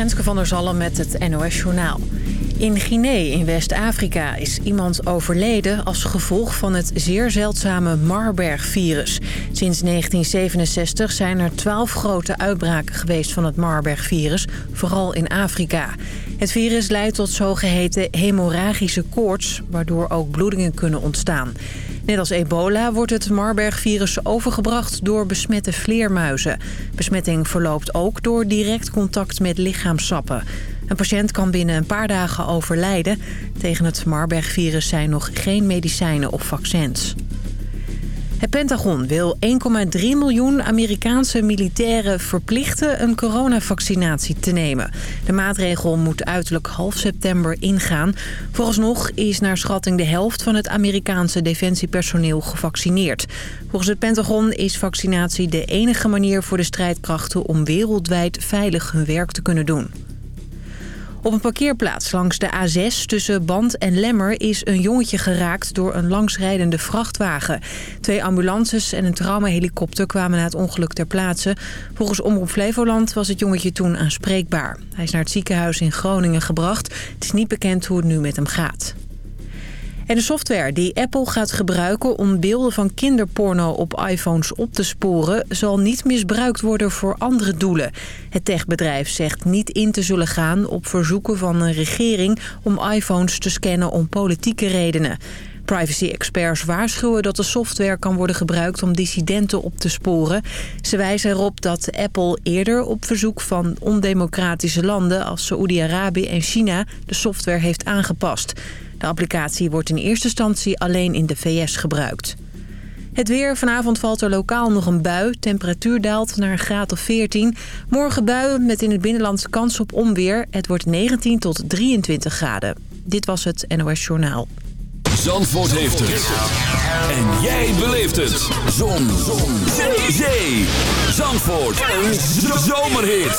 Renske van der Zalm met het NOS Journaal. In Guinea in West-Afrika is iemand overleden als gevolg van het zeer zeldzame Marburg-virus. Sinds 1967 zijn er twaalf grote uitbraken geweest van het Marburg-virus, vooral in Afrika. Het virus leidt tot zogeheten hemorragische koorts, waardoor ook bloedingen kunnen ontstaan. Net als ebola wordt het Marburg-virus overgebracht door besmette vleermuizen. Besmetting verloopt ook door direct contact met lichaamsappen. Een patiënt kan binnen een paar dagen overlijden. Tegen het Marburg-virus zijn nog geen medicijnen of vaccins. Het Pentagon wil 1,3 miljoen Amerikaanse militairen verplichten een coronavaccinatie te nemen. De maatregel moet uiterlijk half september ingaan. Vooralsnog is naar schatting de helft van het Amerikaanse defensiepersoneel gevaccineerd. Volgens het Pentagon is vaccinatie de enige manier voor de strijdkrachten om wereldwijd veilig hun werk te kunnen doen. Op een parkeerplaats langs de A6 tussen Band en Lemmer is een jongetje geraakt door een langsrijdende vrachtwagen. Twee ambulances en een traumahelikopter kwamen na het ongeluk ter plaatse. Volgens Omroep Flevoland was het jongetje toen aanspreekbaar. Hij is naar het ziekenhuis in Groningen gebracht. Het is niet bekend hoe het nu met hem gaat. En de software die Apple gaat gebruiken om beelden van kinderporno op iPhones op te sporen... zal niet misbruikt worden voor andere doelen. Het techbedrijf zegt niet in te zullen gaan op verzoeken van een regering... om iPhones te scannen om politieke redenen. Privacy-experts waarschuwen dat de software kan worden gebruikt om dissidenten op te sporen. Ze wijzen erop dat Apple eerder op verzoek van ondemocratische landen als Saoedi-Arabië en China de software heeft aangepast. De applicatie wordt in eerste instantie alleen in de VS gebruikt. Het weer. Vanavond valt er lokaal nog een bui. Temperatuur daalt naar een graad of 14. Morgen buien met in het binnenland kans op onweer. Het wordt 19 tot 23 graden. Dit was het NOS Journaal. Zandvoort heeft het. En jij beleeft het. Zon. Zon. Zee. Zandvoort. Een zomerhit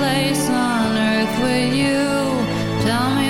place on earth with you. Tell me.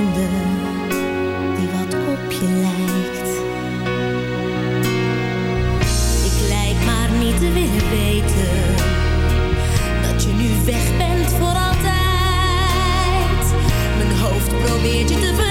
Bij.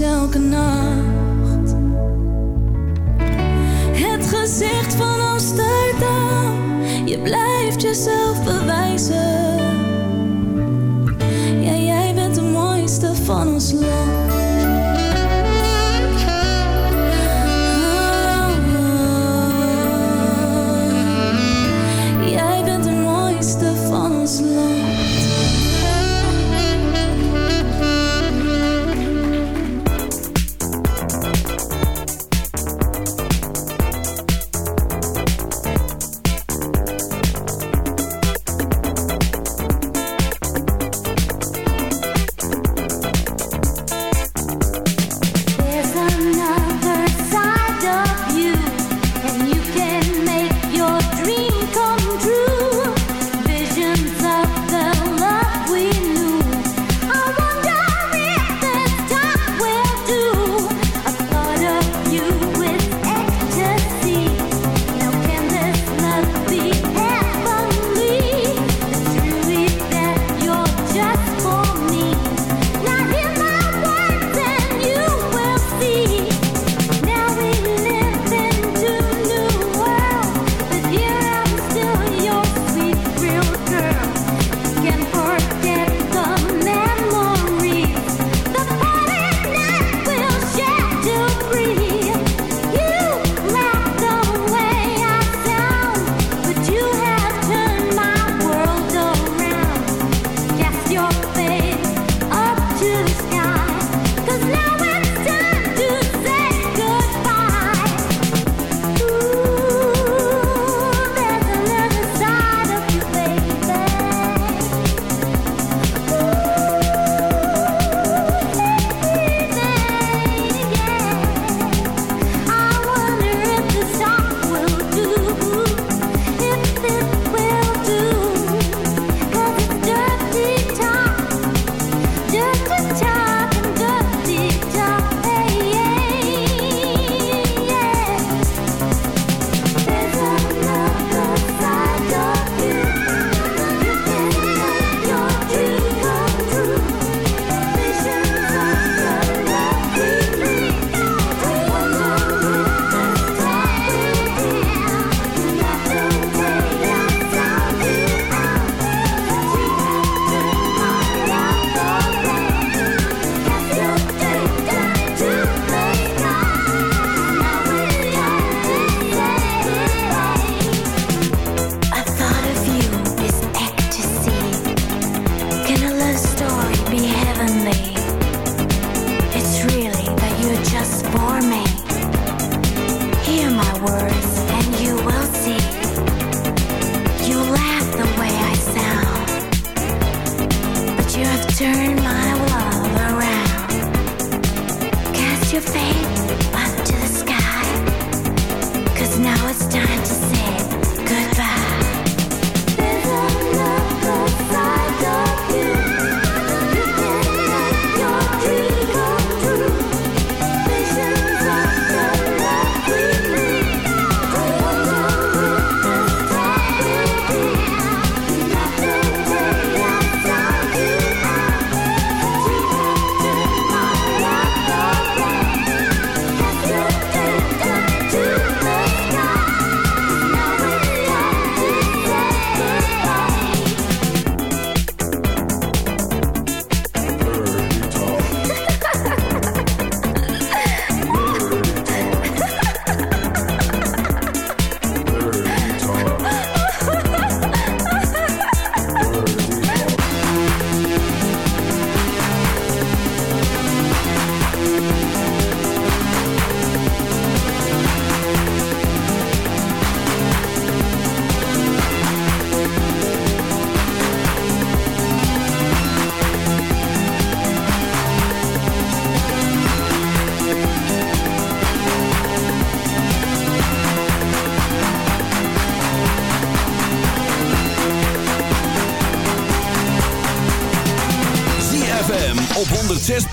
elke nacht. Het gezicht van Amsterdam, je blijft jezelf bewijzen.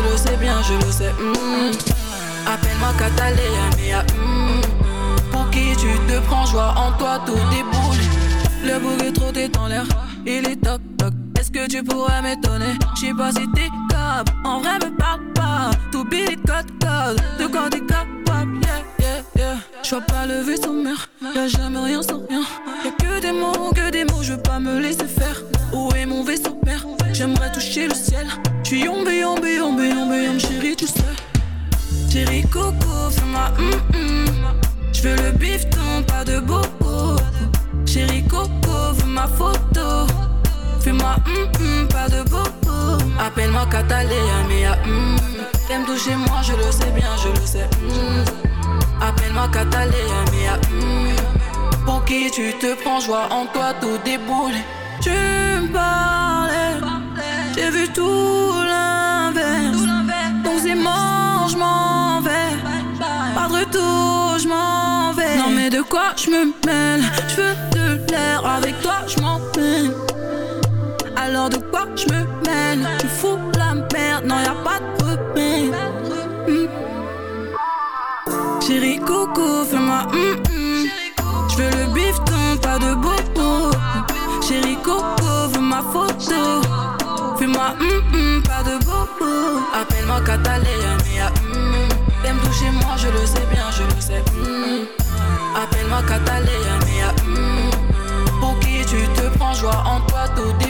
Je le sais bien, je le sais hum. Appelle-moi Catalina, mia hum. Pour qui tu te prends, joie en toi, tout déboule. Le trop est en l'air, il est toc toc. Est-ce que tu pourrais m'étonner? J'sais pas si t'es cap, en vrai me parle pas. Tout billet code code, de quoi t'es capable, yeah yeah yeah. J'vois pas le vaisseau mère, y'a jamais rien sans rien. Y'a que des mots, que des mots, je veux pas me laisser faire. Où est mon vaisseau père? J'aimerais toucher le ciel. J'suis yombe, yombe, yombe, yombe, yombe, chérie, tu sais. Chérie Coco, fais-moi hum hum. J'veux le bifton, pas de bobo. Chérie Coco, veux ma photo. Fais-moi hum hum, pas de bobo. Appelle-moi Catalina, mia hum. T'aimes toucher moi, je le sais bien, je le sais. hum. Appelle-moi Catalina, mia hum. Pour qui tu te prends, joie en toi, tout déboule. Tu me parlais, j'ai vu tout l'inverse. Donc c'est mort, je m'en vais. Pas de retour, je m'en vais. Non mais de quoi je me mêle? Je veux de l'air, avec toi je m'en peine. Alors de quoi je me mêle? Tu fous la merde, non y'a pas de repère. Chérie Coco, fais-moi hum hum. Je veux le bifton, pas de bobo. Chérie Coco, veux ma photo. Hum, pas de bobo. Appelle-moi Catalina, mia hum. T'aimes toucher moi, je le sais bien, je le sais. hum. Appelle-moi Catalina, mia hum. Pour qui tu te prends, joie en toi, tout déboule.